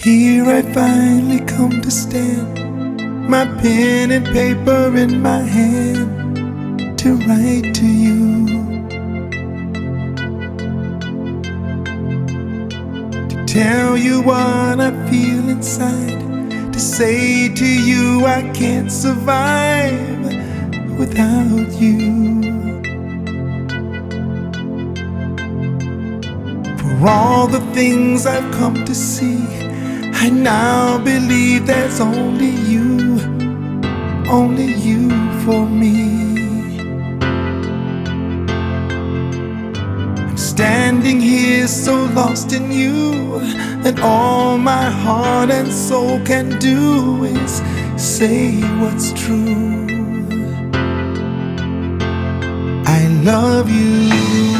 Here I finally come to stand, my pen and paper in my hand to write to you. To tell you what I feel inside, to say to you I can't survive without you. For all the things I've come to see, I now believe there's only you, only you for me. I'm standing here so lost in you that all my heart and soul can do is say what's true. I love you.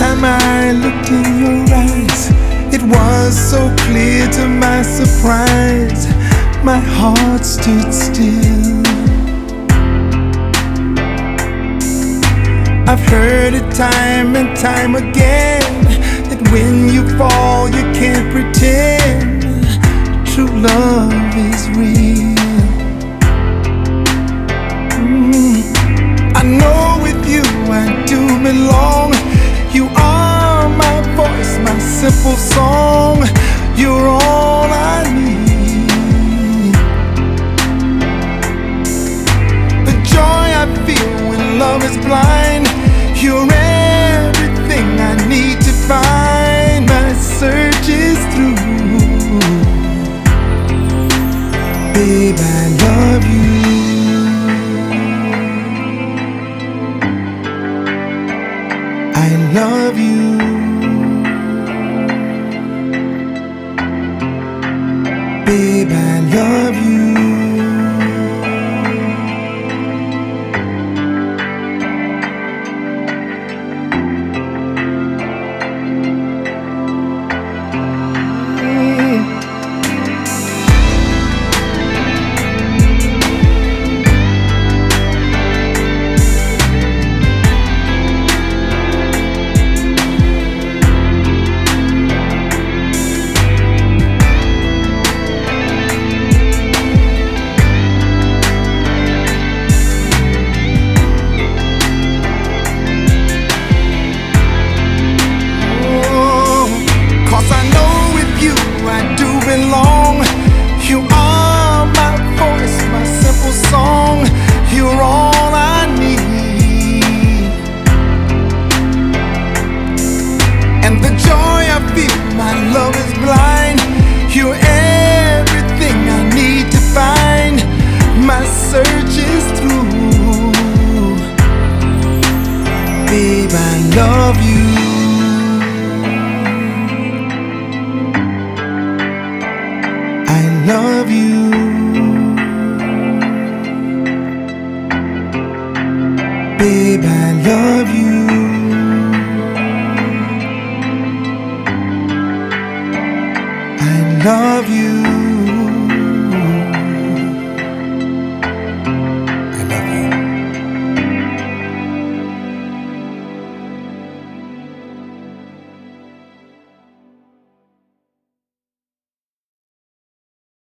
Time I looked in your eyes, it was so clear to my surprise. My heart stood still. I've heard it time and time again that when you fall, you can't pretend true love is real. Mm. I know with you I do belong. You are my voice, my simple song. You're all I need. The joy I feel when love is blind. You're everything I need to find. My search is through. Babe, I love you. Love you. Love you. I love you. Babe, I love you. I love you.